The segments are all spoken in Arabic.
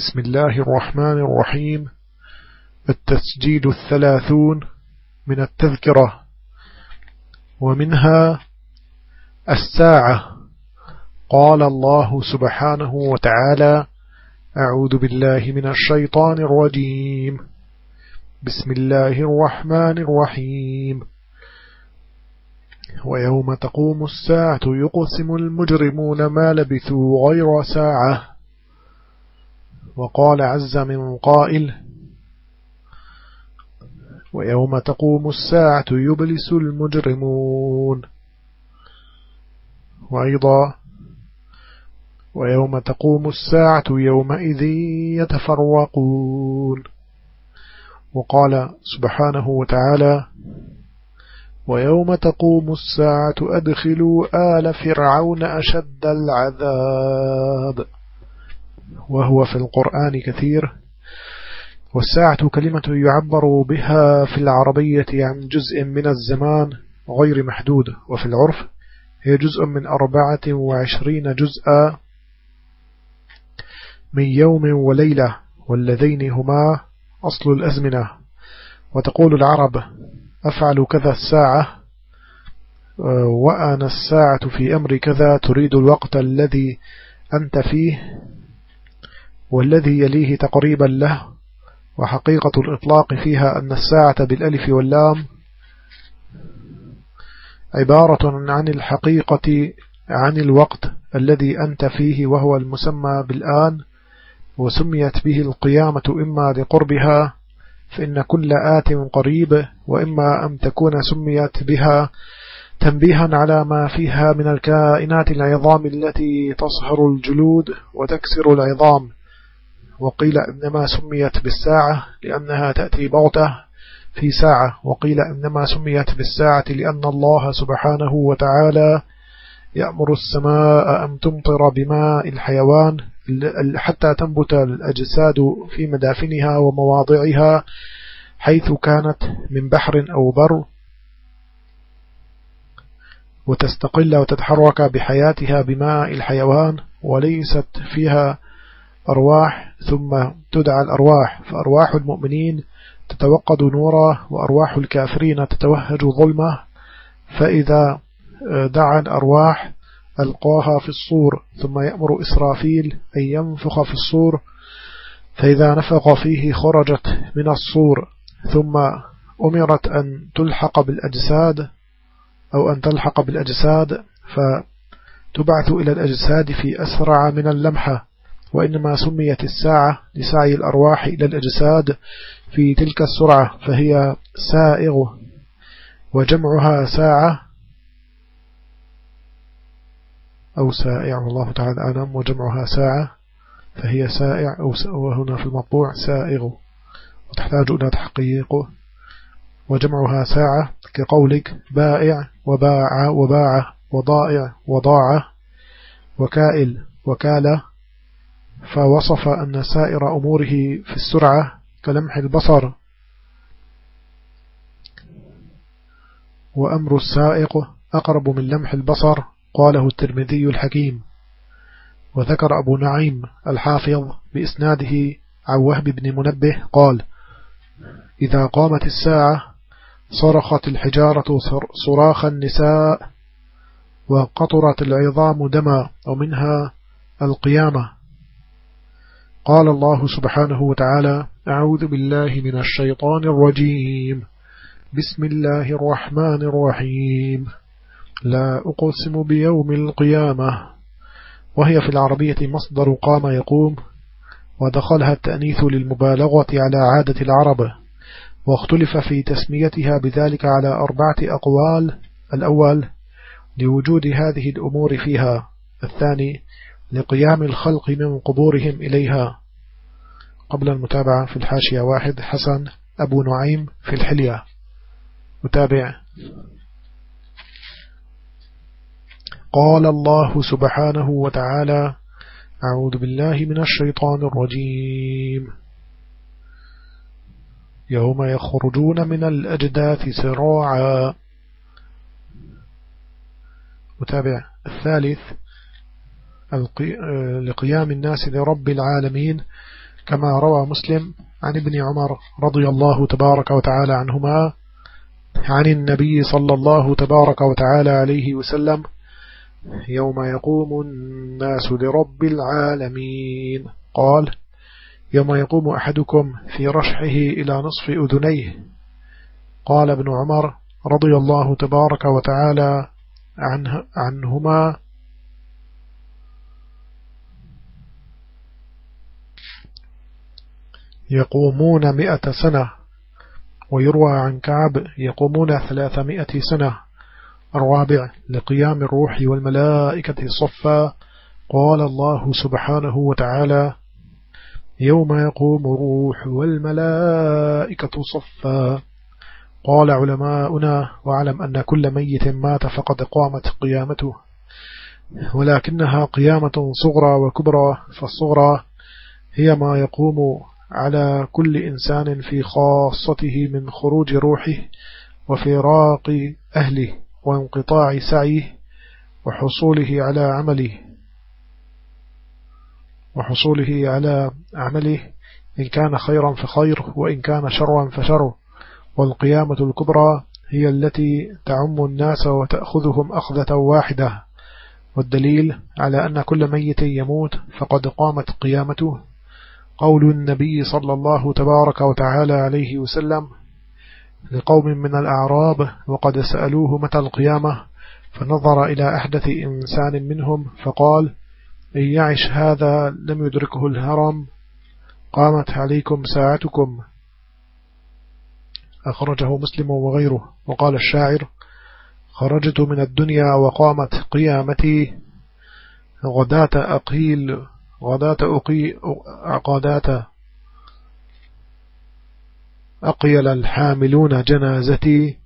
بسم الله الرحمن الرحيم. التسجيل الثلاثون من التذكرة ومنها الساعة. قال الله سبحانه وتعالى أعوذ بالله من الشيطان الرجيم. بسم الله الرحمن الرحيم. ويوم تقوم الساعة يقسم المجرمون ما لبثوا غير ساعة. وقال عز من قائل ويوم تقوم الساعة يبلس المجرمون. وأيضا ويوم تقوم الساعة يومئذ يتفرقون. وقال سبحانه وتعالى ويوم تقوم الساعة أدخلوا آل فرعون أشد العذاب. وهو في القرآن كثير. والساعة كلمة يعبر بها في العربية عن جزء من الزمان غير محدود وفي العرف. هي جزء من أربعة وعشرين جزءا من يوم وليلة والذين هما أصل الأزمنة. وتقول العرب أفعل كذا الساعة وأنا الساعة في أمر كذا تريد الوقت الذي أنت فيه. والذي يليه تقريبا له وحقيقة الإطلاق فيها أن الساعة بالألف واللام عبارة عن الحقيقة عن الوقت الذي أنت فيه وهو المسمى بالآن وسميت به القيامة إما لقربها فإن كل آت قريب وإما أن تكون سميت بها تنبيها على ما فيها من الكائنات العظام التي تصهر الجلود وتكسر العظام. وقيل إنما سميت بالساعة لأنها تأتي بغتة في ساعة وقيل إنما سميت بالساعة لأن الله سبحانه وتعالى يأمر السماء أن تمطر بماء الحيوان حتى تنبت الأجساد في مدافنها ومواضعها حيث كانت من بحر أو بر وتستقل وتتحرك بحياتها بماء الحيوان وليست فيها أرواح ثم تدعى الأرواح فأرواح المؤمنين تتوقد نورا وأرواح الكافرين تتوهج ظلمة. فإذا دعا الأرواح ألقاها في الصور ثم يأمر إسرافيل أن ينفخ في الصور. فإذا نفق فيه خرجت من الصور ثم أمرت أن تلحق بالأجساد أو أن تلحق بالأجساد فتبعث إلى الأجساد في أسرع من اللمحة. وإنما سميت الساعة لسعي الأرواح إلى الأجساد في تلك السرعة فهي سائغ وجمعها ساعة أو سائع. والله تعالى أعلم. وجمعها ساعة فهي سائع أو وهنا في المطبوع سائغ وتحتاج إلى تحقيقه وجمعها ساعة كقولك بائع وباع وباع وضائع وضاعة وكائل وكالة فوصف أن سائر أموره في السرعة كلمح البصر. وأمر السائق أقرب من لمح البصر قاله الترمذي الحكيم. وذكر أبو نعيم الحافظ بإسناده عن وهب بن منبه قال إذا قامت الساعة صرخت الحجارة صراخ النساء وقطرت العظام دما ومنها القيامة. قال الله سبحانه وتعالى أعوذ بالله من الشيطان الرجيم. بسم الله الرحمن الرحيم. لا أقسم بيوم القيامة. وهي في العربية مصدر قام يقوم. ودخلها التأنيث للمبالغة على عادة العرب. واختلف في تسميتها بذلك على أربعة أقوال. الأول لوجود هذه الأمور فيها. الثاني لقيام الخلق من قبورهم إليها. قبل المتابعة في الحاشية واحد حسن أبو نعيم في الحلية. متابع. قال الله سبحانه وتعالى أعوذ بالله من الشيطان الرجيم. يوم يخرجون من الأجداث سراعا. متابع. الثالث لقيام الناس لرب العالمين. كما روى مسلم عن ابن عمر رضي الله تبارك وتعالى عنهما عن النبي صلى الله تبارك وتعالى عليه وسلم يوم يقوم الناس لرب العالمين. قال يوم يقوم أحدكم في رشحه إلى نصف أذنيه. قال ابن عمر رضي الله تبارك وتعالى عنه عنهما يقومون مئة سنة ويروى عن كعب يقومون ثلاثمائة سنة. الرابع لقيام الروح والملائكة صفا. قال الله سبحانه وتعالى يوم يقوم الروح والملائكة صفا. قال علماؤنا واعلم أن كل ميت مات فقد قامت قيامته. ولكنها قيامة صغرى وكبرى فالصغرى هي ما يقوم على كل إنسان في خاصته من خروج روحه وفراق أهله وانقطاع سعيه وحصوله على عمله وحصوله على عمله إن كان خيرا فخير وإن كان شرا فشر والقيامة الكبرى هي التي تعم الناس وتأخذهم أخذة واحدة. والدليل على أن كل ميت يموت فقد قامت قيامته قول النبي صلى الله تبارك وتعالى عليه وسلم لقوم من الأعراب وقد سألوه متى القيامة فنظر إلى أحدث إنسان منهم فقال إن يعش هذا لم يدركه الهرم قامت عليكم ساعتكم. أخرجه مسلم وغيره. وقال الشاعر خرجت من الدنيا وقامت قيامتي غداة أقيل غداة أقي غداة أقيل الحاملون جنازتي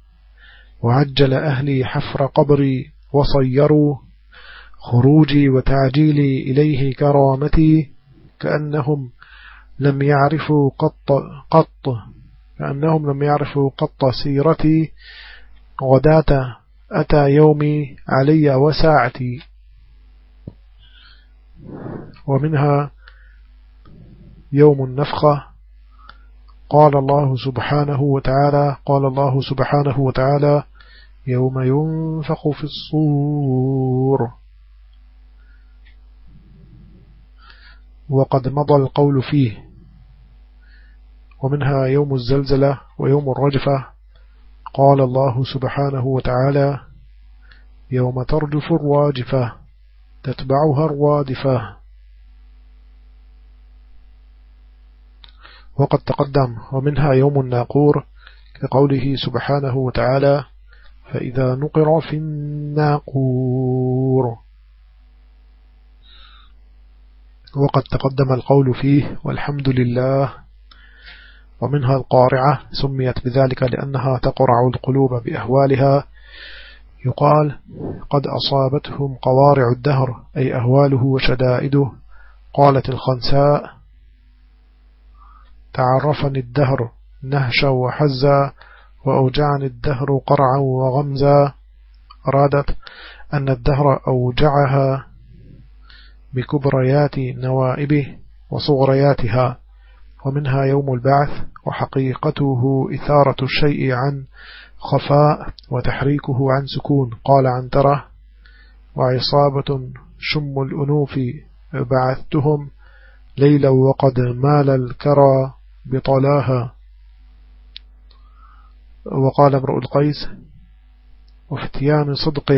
وعجل أهلي حفر قبري وصيروا خروجي وتعجيلي إليه كرامتي كأنهم لم يعرفوا قط, قط كأنهم لم يعرفوا قط سيرتي. غداة أتى يومي علي وساعتي. ومنها يوم النفخة. قال الله سبحانه وتعالى قال الله سبحانه وتعالى يوم ينفخ في الصور. وقد مضى القول فيه. ومنها يوم الزلزلة ويوم الرجفة. قال الله سبحانه وتعالى يوم ترجف الواجفة تتبعها الرادفة. وقد تقدم ومنها يوم الناقور كقوله سبحانه وتعالى فإذا نقر في الناقور. وقد تقدم القول فيه والحمد لله. ومنها القارعة سميت بذلك لأنها تقرع القلوب بأهوالها. يقال قد أصابتهم قوارع الدهر أي أهواله وشدائده. قالت الخنساء تعرفني الدهر نهشا وحزا وأوجعني الدهر قرعا وغمزا. أرادت أن الدهر أوجعها بكبريات نوائبه وصغرياتها ومنها يوم البعث وحقيقته إثارة الشيء عن خفاء وتحريكه عن سكون. قال عن ترى وعصابة شم الأنوف بعثتهم ليلا وقد مال الكرى بطلاها. وقال امرؤ القيس وافتيان صدق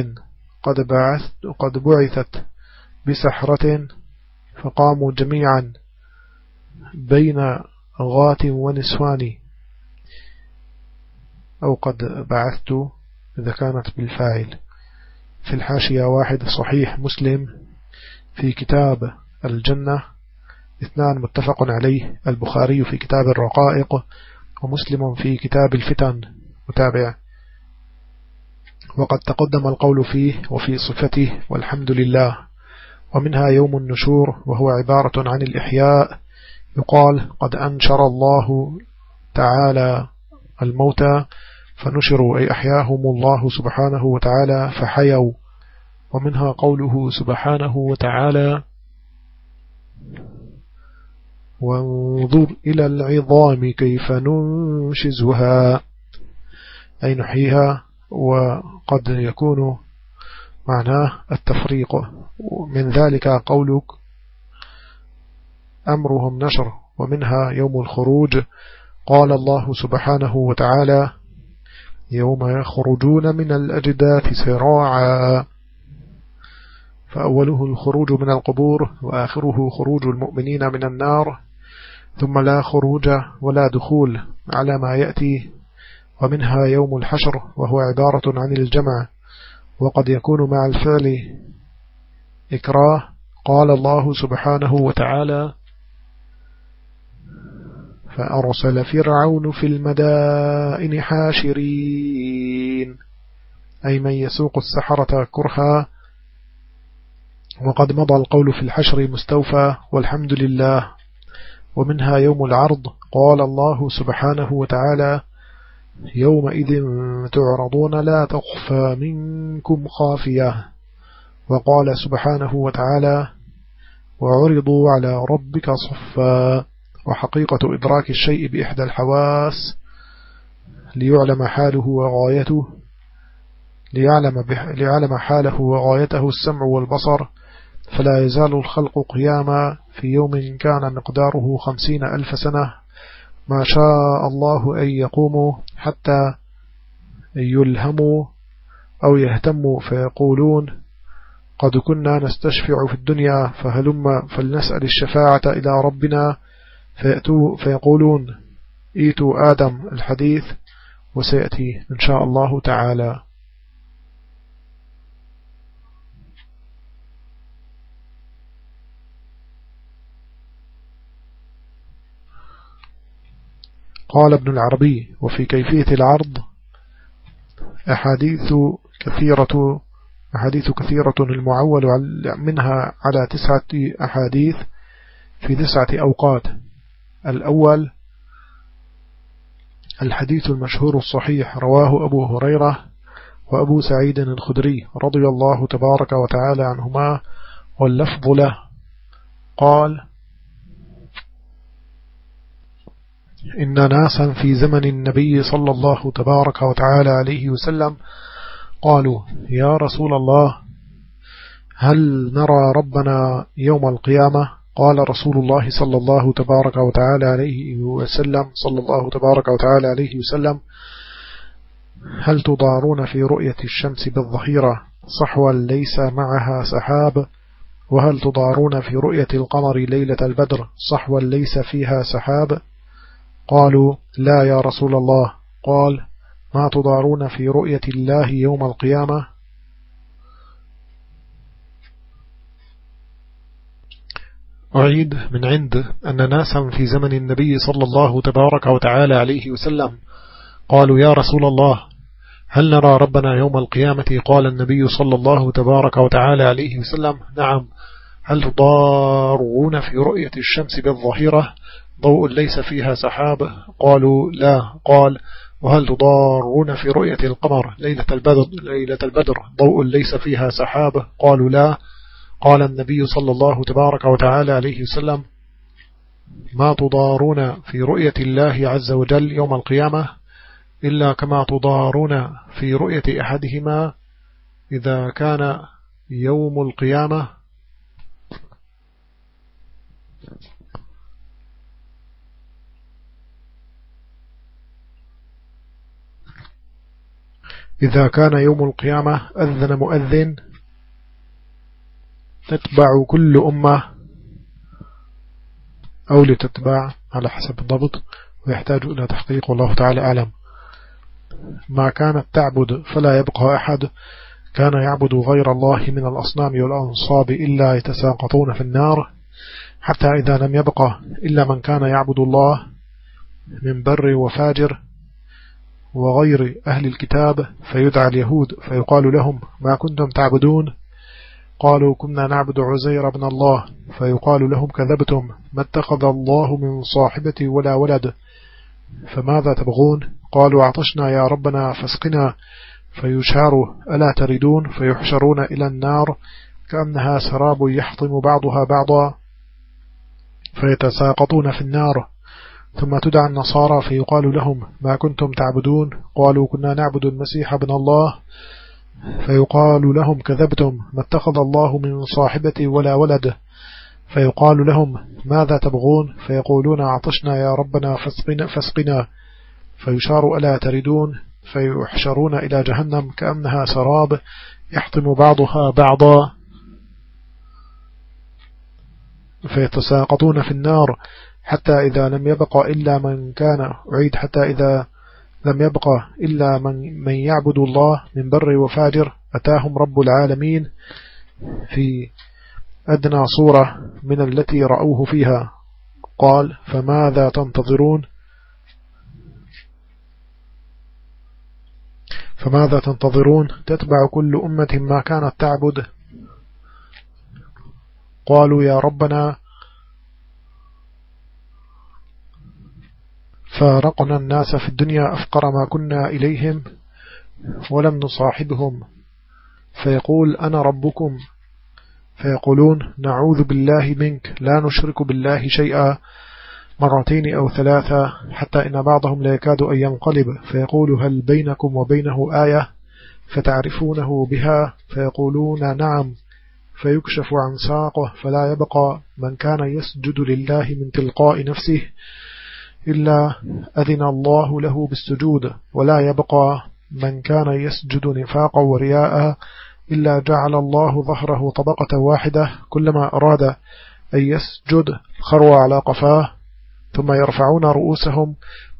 قد بعثت قد بعثت بسحرة فقاموا جميعا بين غات ونسوان. أو قد بعثت إذا كانت بالفاعل. في الحاشية واحد صحيح مسلم في كتاب الجنة اثنان متفق عليه البخاري في كتاب الرقائق ومسلم في كتاب الفتن. متابع. وقد تقدم القول فيه وفي صفته والحمد لله. ومنها يوم النشور وهو عبارة عن الإحياء. يقال قد أنشر الله تعالى الموتى فنشروا أي أحياهم الله سبحانه وتعالى فحيوا. ومنها قوله سبحانه وتعالى وانظر إلى العظام كيف ننشزها أي نحييها. وقد يكون معناه التفريق. من ذلك قولك أمرهم نشر. ومنها يوم الخروج. قال الله سبحانه وتعالى يوم يخرجون من الأجداث سراعا. فأوله الخروج من القبور وآخره خروج المؤمنين من النار. ثم لا خروج ولا دخول على ما يأتي ومنها يوم الحشر وهو عبارة عن الجمع. وقد يكون مع الفعل إكراه. قال الله سبحانه وتعالى فأرسل فرعون في المدائن حاشرين. أي من يسوق السحرة كرها. وقد مضى القول في الحشر مستوفى والحمد لله. ومنها يوم العرض قال الله سبحانه وتعالى يومئذ تعرضون لا تخفى منكم خافية. وقال سبحانه وتعالى وعرضوا على ربك صفا. وحقيقة إدراك الشيء بإحدى الحواس ليعلم حاله وغايته ليعلم, ليعلم حاله وغايته السمع والبصر فلا يزال الخلق قياما في يوم كان مقداره خمسين ألف سنة. ما شاء الله أن يقوموا حتى يلهموا أو يهتموا فيقولون قد كنا نستشفع في الدنيا فهلم فلنسأل الشفاعة إلى ربنا فيأتوا فيقولون إيتوا آدم الحديث وسيأتي إن شاء الله تعالى. قال ابن العربي وفي كيفية العرض؟ أحاديث كثيرة أحاديث كثيرة المعول منها على تسعة أحاديث في تسعة أوقات. الأول الحديث المشهور الصحيح رواه أبو هريرة وأبو سعيد الخدري رضي الله تبارك وتعالى عنهما واللفظ له. قال إن ناسا في زمن النبي صلى الله تبارك وتعالى عليه وسلم قالوا يا رسول الله هل نرى ربنا يوم القيامة؟ قال رسول الله صلى الله تبارك وتعالى عليه وسلم صلى الله تبارك وتعالى عليه وسلم هل تضارون في رؤية الشمس بالظهيرة صحوا ليس معها سحاب؟ وهل تضارون في رؤية القمر ليلة البدر صحوا ليس فيها سحاب؟ قالوا لا يا رسول الله. قال ما تضارون في رؤية الله يوم القيامة؟ أعيد من عند أن ناسا في زمن النبي صلى الله تبارك وتعالى عليه وسلم قالوا يا رسول الله هل نرى ربنا يوم القيامة؟ قال النبي صلى الله تبارك وتعالى عليه وسلم نعم. هل تضارون في رؤية الشمس بالظهيرة؟ ضوء ليس فيها سحاب. قالوا لا. قال وهل تضارون في رؤية القمر؟ ليلة البدر, ليلة البدر ضوء ليس فيها سحاب. قالوا لا. قال النبي صلى الله تبارك وتعالى عليه وسلم ما تضارون في رؤية الله عز وجل يوم القيامة إلا كما تضارون في رؤية أحدهما إذا كان يوم القيامة. إذا كان يوم القيامة أذن مؤذن تتبع كل أمة أو لتتبع على حسب الضبط ويحتاج إلى تحقيق والله تعالى أعلم. ما كانت تعبد فلا يبقى أحد. كان يعبد غير الله من الأصنام والأنصاب إلا يتساقطون في النار. حتى إذا لم يبقى إلا من كان يعبد الله من بر وفاجر وغير أهل الكتاب فيدعى اليهود فيقال لهم ما كنتم تعبدون؟ قالوا كنا نعبد عزير بن الله. فيقال لهم كذبتم ما اتخذ الله من صاحبة ولا ولد. فماذا تبغون؟ قالوا عطشنا يا ربنا فاسقنا. فيشار ألا تردون فيحشرون إلى النار كأنها سراب يحطم بعضها بعضا. فيتساقطون في النار. ثم تدعى النصارى فيقال لهم ما كنتم تعبدون؟ قالوا كنا نعبد المسيح ابن الله. فيقال لهم كذبتم ما اتخذ الله من صاحبة ولا ولد فيقال لهم ماذا تبغون؟ فيقولون عطشنا يا ربنا فاسقنا, فاسقنا. فيشار ألا تردون؟ فيحشرون إلى جهنم كأنها سراب يحطم بعضها بعضا. فيتساقطون في النار حتى إذا لم يبق إلا من كان أعيد حتى إذا لم يبق إلا من, من يعبد الله من بر وفاجر أتاهم رب العالمين في أدنى صورة من التي رأوه فيها. قال فماذا تنتظرون؟ فماذا تنتظرون؟ تتبع كل أمة ما كانت تعبد. قالوا يا ربنا فارقنا الناس في الدنيا أفقر ما كنا إليهم ولم نصاحبهم. فيقول أنا ربكم. فيقولون نعوذ بالله منك لا نشرك بالله شيئا مرتين أو ثلاثة حتى إن بعضهم لا يكاد أن ينقلب. فيقول هل بينكم وبينه آية فتعرفونه بها؟ فيقولون نعم. فيكشف عن ساقه فلا يبقى من كان يسجد لله من تلقاء نفسه إلا أذن الله له بالسجود ولا يبقى من كان يسجد نفاقا ورياء إلا جعل الله ظهره طبقة واحدة كلما أراد أن يسجد خروا على قفاه ثم يرفعون رؤوسهم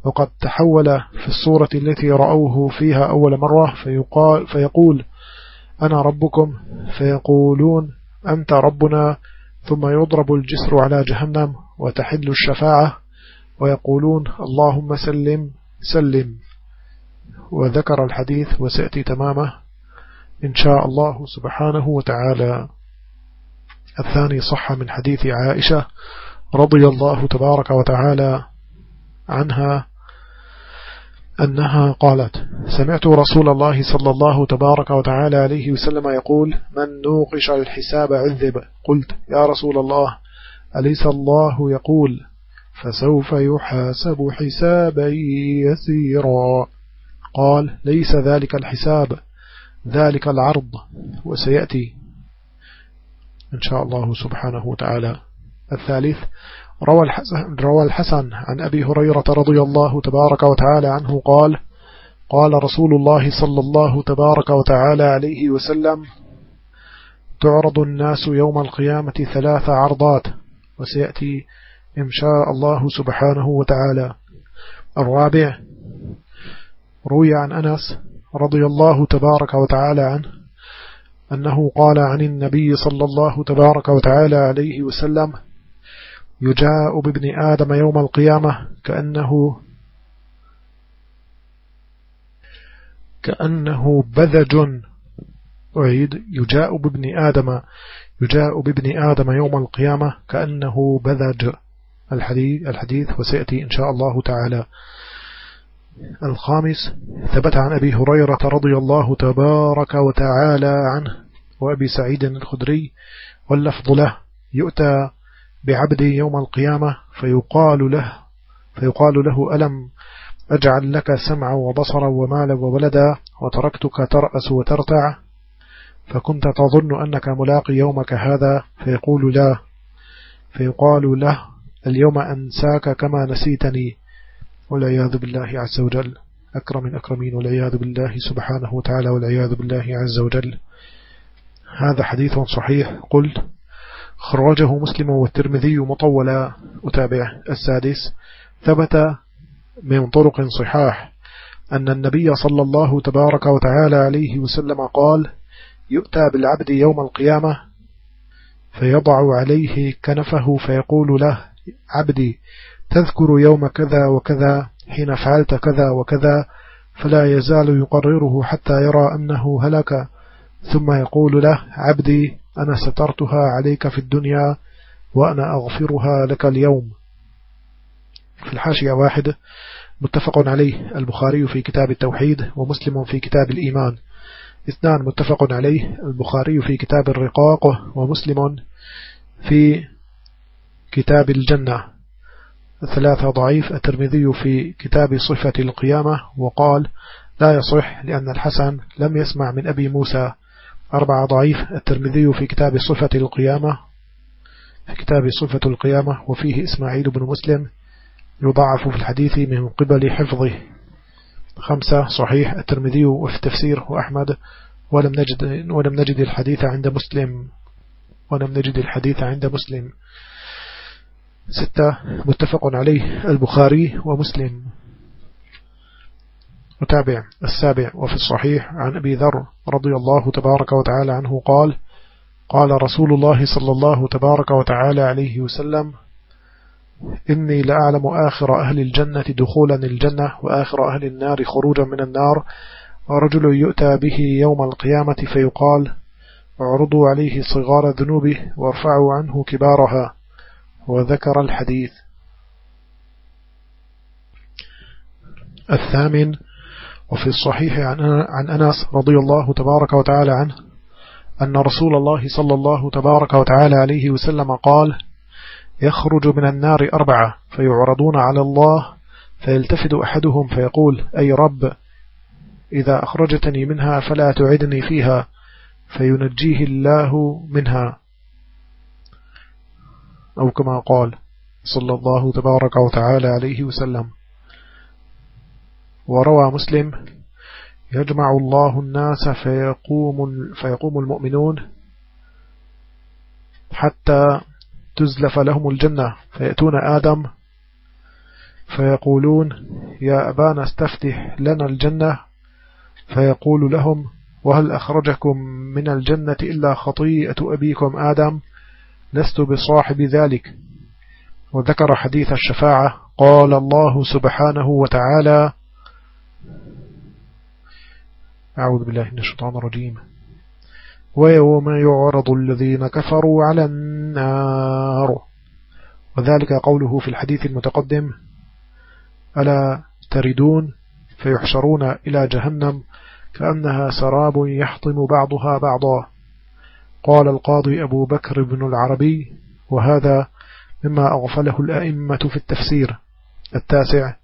وقد تحول في الصورة التي رأوه فيها أول مرة فيقال فيقول أنا ربكم؟ فيقولون أنت ربنا. ثم يضرب الجسر على جهنم وتحل الشفاعة. ويقولون اللهم سلم سلم. وذكر الحديث وسيأتي تمامه إن شاء الله سبحانه وتعالى. الثاني صح من حديث عائشة رضي الله تبارك وتعالى عنها أنها قالت سمعت رسول الله صلى الله تبارك وتعالى عليه وسلم يقول من نوقش الحساب عذب؟ قلت يا رسول الله أليس الله يقول فسوف يحاسب حسابا يسيرا. قال ليس ذلك الحساب ذلك العرض وسيأتي إن شاء الله سبحانه وتعالى. الثالث روى الحسن, روى الحسن عن أبي هريرة رضي الله تبارك وتعالى عنه قال قال رسول الله صلى الله تبارك وتعالى عليه وسلم تعرض الناس يوم القيامة ثلاث عرضات وسيأتي إن شاء الله سبحانه وتعالى. الرابع روي عن أنس رضي الله تبارك وتعالى عنه أنه قال عن النبي صلى الله تبارك وتعالى عليه وسلم يجاء بابن آدم يوم القيامة كأنه كأنه بذج. أعيد يجاء بابن آدم يجاء بابن آدم يوم القيامة كأنه بذج. الحديث, الحديث وسيأتي إن شاء الله تعالى. الخامس ثبت عن أبي هريرة رضي الله تبارك وتعالى عنه وأبي سعيد الخدري واللفظ له يؤتى بعبد يوم القيامة فيقال له فيقال له ألم أجعل لك سمعا وبصرا ومالا وولدا وتركتك ترأس وترتع؟ فكنت تظن أنك ملاقي يومك هذا فيقول لا. فيقال له اليوم أنساك كما نسيتني والعياذ بالله عز وجل. أكرم من أكرمين والعياذ بالله سبحانه وتعالى والعياذ بالله عز وجل. هذا حديث صحيح. قلت خرجه مسلم والترمذي مطولا. أتابع السادس. ثبت من طرق صحاح أن النبي صلى الله تبارك وتعالى عليه وسلم قال يؤتى بالعبد يوم القيامة فيضع عليه كنفه فيقول له عبدي تذكر يوم كذا وكذا حين فعلت كذا وكذا فلا يزال يقرره حتى يرى أنه هلك. ثم يقول له عبدي أنا سترتها عليك في الدنيا وأنا أغفرها لك اليوم. في الحاشية واحد متفق عليه البخاري في كتاب التوحيد ومسلم في كتاب الإيمان. اثنان متفق عليه البخاري في كتاب الرقاق ومسلم في كتاب الجنة. ثلاثة ضعيف. الترمذي في كتاب صفة القيامة وقال لا يصح لأن الحسن لم يسمع من أبي موسى. أربعة ضعيف. الترمذي في كتاب صفة القيامة في كتاب صفة القيامة وفيه إسماعيل بن مسلم يضعف في الحديث من قبل حفظه. خمسة صحيح. الترمذي وفي التفسير وأحمد ولم نجد, ولم نجد الحديث عند مسلم. ولم نجد الحديث عند مسلم. ستة متفق عليه البخاري ومسلم. متابع السابع وفي الصحيح عن أبي ذر رضي الله تبارك وتعالى عنه قال قال رسول الله صلى الله تبارك وتعالى عليه وسلم إني لأعلم آخر أهل الجنة دخولا الجنة وآخر أهل النار خروجا من النار. ورجل يؤتى به يوم القيامة فيقال اعرضوا عليه صغار ذنوبه وارفعوا عنه كبارها. وذكر الحديث. الثامن وفي الصحيح عن أنس رضي الله تبارك وتعالى عنه أن رسول الله صلى الله تبارك وتعالى عليه وسلم قال يخرج من النار أربعة فيعرضون على الله فيلتفت أحدهم فيقول أي رب إذا أخرجتني منها فلا تعدني فيها فينجيه الله منها. أو كما قال صلى الله تبارك وتعالى عليه وسلم. وروى مسلم يجمع الله الناس فيقوم, فيقوم المؤمنون حتى تزلف لهم الجنة. فيأتون آدم فيقولون يا أبانا استفتح لنا الجنة. فيقول لهم وهل أخرجكم من الجنة إلا خطيئة أبيكم آدم؟ لست بصاحب ذلك. وذكر حديث الشفاعة قال الله سبحانه وتعالى أعوذ بالله من الشيطان الرجيم. ويوم يعرض الذين كفروا على النار. وذلك قوله في الحديث المتقدم ألا تردون؟ فيحشرون إلى جهنم كأنها سراب يحطم بعضها بعضا. قال القاضي أبو بكر بن العربي وهذا مما أغفله الأئمة في التفسير. التاسع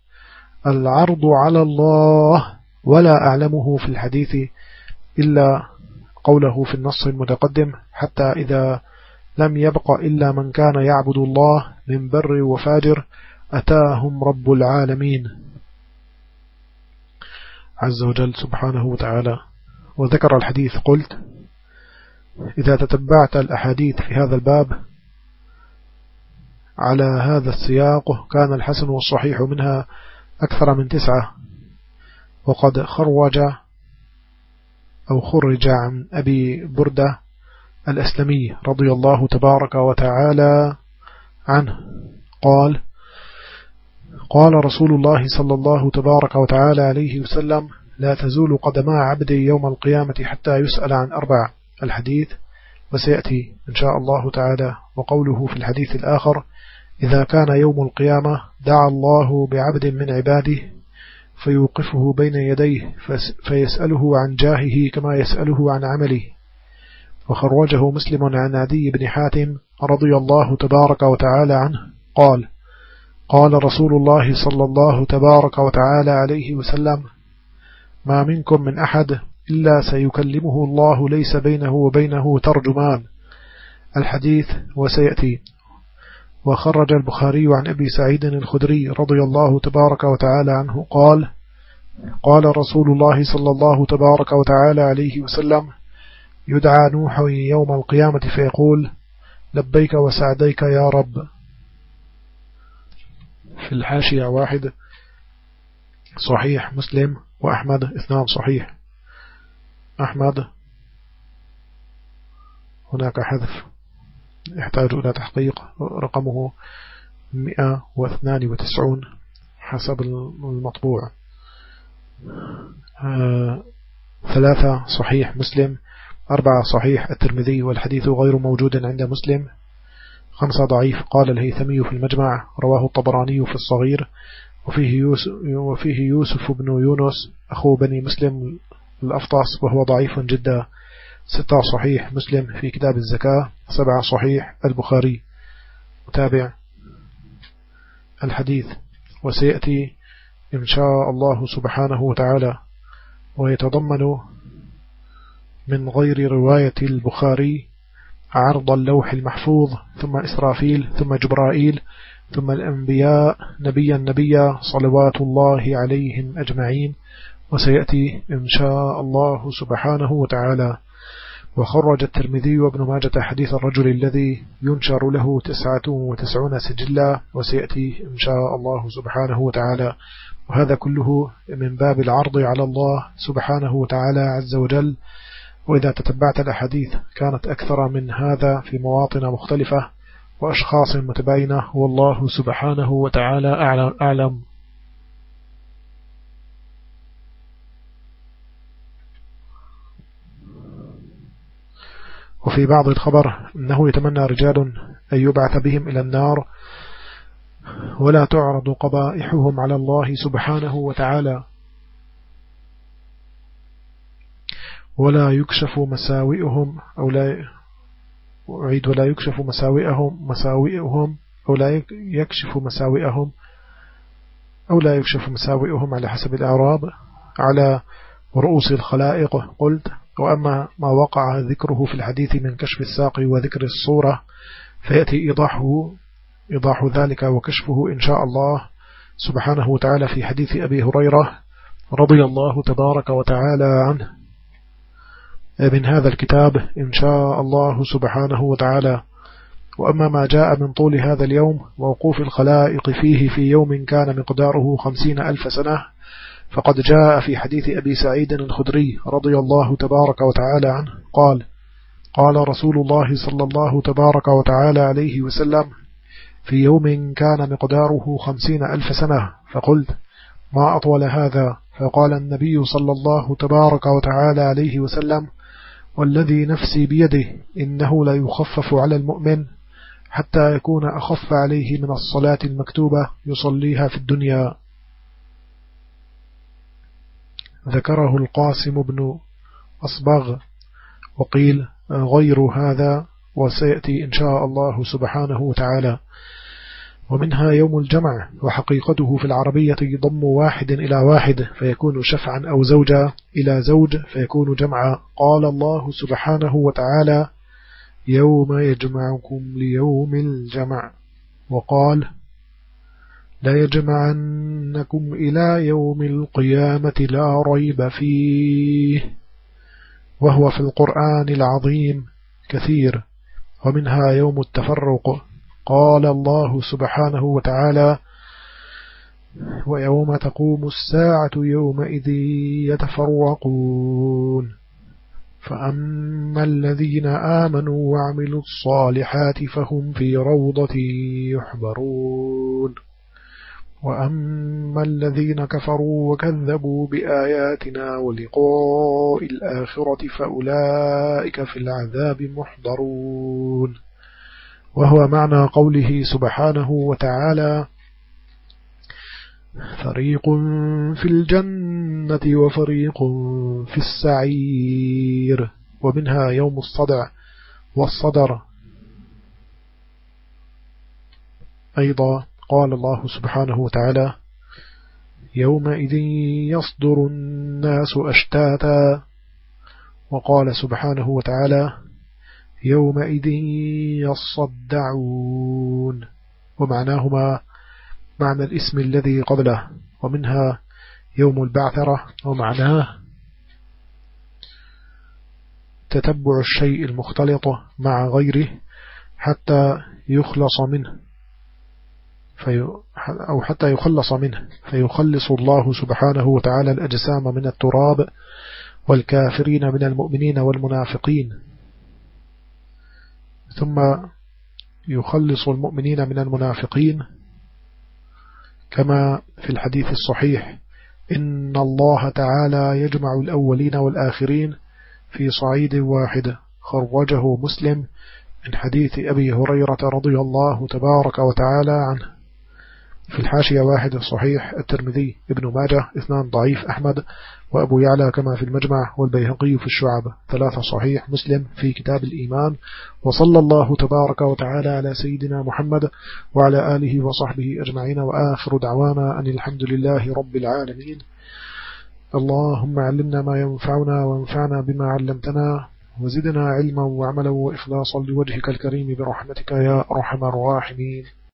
العرض على الله ولا أعلمه في الحديث إلا قوله في النص المتقدم حتى إذا لم يبق إلا من كان يعبد الله من بر وفاجر أتاهم رب العالمين. عز وجل سبحانه وتعالى. وذكر الحديث قلت إذا تتبعت الأحاديث في هذا الباب على هذا السياق كان الحسن والصحيح منها أكثر من تسعة وقد خرج أو خرج عن أبي بردة الأسلمي رضي الله تبارك وتعالى عنه. قال قال رسول الله صلى الله تبارك وتعالى عليه وسلم لا تزول قدما عبدي يوم القيامة حتى يسأل عن أربع الحديث وسيأتي إن شاء الله تعالى وقوله في الحديث الآخر إذا كان يوم القيامة دعا الله بعبد من عباده فيوقفه بين يديه فيسأله عن جاهه كما يسأله عن عمله. وخرجه مسلم عن عدي بن حاتم رضي الله تبارك وتعالى عنه قال قال رسول الله صلى الله تبارك وتعالى عليه وسلم ما منكم من أحد إلا سيكلمه الله ليس بينه وبينه ترجمان. الحديث وسيأتي. وخرج البخاري عن أبي سعيد الخدري رضي الله تبارك وتعالى عنه قال قال رسول الله صلى الله تبارك وتعالى عليه وسلم يدعى نوح يوم القيامة فيقول لبيك وسعديك يا رب. في الحاشية واحد صحيح مسلم وأحمد اثنان صحيح. أحمد. هناك حذف يحتاج إلى تحقيق رقمه 192 حسب المطبوع. آه، ثلاثة صحيح مسلم أربعة صحيح الترمذي والحديث غير موجود عند مسلم. خمسة ضعيف قال الهيثمي في المجمع رواه الطبراني في الصغير وفيه يوسف, وفيه يوسف بن يونس أخو بني مسلم الأفطاس وهو ضعيف جدا. ستة صحيح مسلم في كتاب الزكاة. سبعة صحيح البخاري. متابع الحديث. وسيأتي إن شاء الله سبحانه وتعالى. ويتضمن من غير رواية البخاري عرض اللوح المحفوظ ثم إسرافيل ثم جبرائيل ثم الأنبياء نبيا نبيا صلوات الله عليهم أجمعين. وسيأتي إن شاء الله سبحانه وتعالى. وخرج الترمذي وابن ماجة حديث الرجل الذي ينشر له تسعة وتسعون سجلا وسيأتي إن شاء الله سبحانه وتعالى. وهذا كله من باب العرض على الله سبحانه وتعالى عز وجل. وإذا تتبعت الأحاديث كانت أكثر من هذا في مواطن مختلفة وأشخاص متباينة والله سبحانه وتعالى أعلم وفي بعض الخبر أنه يتمنى رجال أن يبعث بهم إلى النار ولا تعرض قبائحهم على الله سبحانه وتعالى ولا يكشف مساوئهم أو لا أعيد ولا يكشف مساوئهم مساوئهم أو لا يكشف مساوئهم أو لا يكشف مساوئهم على حسب الأعراب على رؤوس الخلائق. قلت وأما ما وقع ذكره في الحديث من كشف الساق وذكر الصورة فيأتي إيضاحه إيضاح ذلك وكشفه إن شاء الله سبحانه وتعالى في حديث أبي هريرة رضي الله تبارك وتعالى عنه. من هذا الكتاب إن شاء الله سبحانه وتعالى. وأما ما جاء من طول هذا اليوم ووقوف الخلائق فيه في يوم كان مقداره خمسين ألف سنة فقد جاء في حديث أبي سعيد الخدري رضي الله تبارك وتعالى عنه قال قال رسول الله صلى الله تبارك وتعالى عليه وسلم في يوم كان مقداره خمسين ألف سنة فقلت ما أطول هذا؟ فقال النبي صلى الله تبارك وتعالى عليه وسلم والذي نفسي بيده إنه لا يخفف على المؤمن حتى يكون أخف عليه من الصلاة المكتوبة يصليها في الدنيا ذكره القاسم بن أصبغ وقيل غير هذا وسيأتي إن شاء الله سبحانه وتعالى. ومنها يوم الجمع وحقيقته في العربية ضم واحد إلى واحد فيكون شفعا أو زوجا إلى زوج فيكون جمعا. قال الله سبحانه وتعالى يوم يجمعكم ليوم الجمع. وقال لا يجمعنكم إلى يوم القيامة لا ريب فيه. وهو في القرآن العظيم كثير. ومنها يوم التفرق. قال الله سبحانه وتعالى ويوم تقوم الساعة يومئذ يتفرقون. فأما الذين آمنوا وعملوا الصالحات فهم في روضة يحبرون. وأما الذين كفروا وكذبوا بآياتنا ولقاء الآخرة فأولئك في العذاب محضرون وهو معنى قوله سبحانه وتعالى فريق في الجنة وفريق في السعير ومنها يوم الصدع والصدر أيضا قال الله سبحانه وتعالى يومئذ يصدر الناس أشتاتا. وقال سبحانه وتعالى يومئذ يصدعون. ومعناهما معنى الاسم الذي قبله ومنها يوم البعثرة ومعناه تتبع الشيء المختلط مع غيره حتى يخلص منه. في أو حتى يخلص منه. فيخلص الله سبحانه وتعالى الأجسام من التراب والكافرين من المؤمنين والمنافقين. ثم يخلص المؤمنين من المنافقين. كما في الحديث الصحيح إن الله تعالى يجمع الأولين والآخرين في صعيد واحد. خرجه مسلم من حديث أبي هريرة رضي الله تبارك وتعالى عنه. في الحاشية واحد صحيح الترمذي ابن ماجه اثنان ضعيف أحمد وأبو يعلى كما في المجمع والبيهقي في الشعب. ثلاثة صحيح مسلم في كتاب الإيمان. وصلى الله تبارك وتعالى على سيدنا محمد وعلى آله وصحبه أجمعين. وآخر دعوانا أن الحمد لله رب العالمين. اللهم علمنا ما ينفعنا وانفعنا بما علمتنا. وزدنا علما وعملا وإخلاصا لوجهك الكريم برحمتك يا أرحم الراحمين.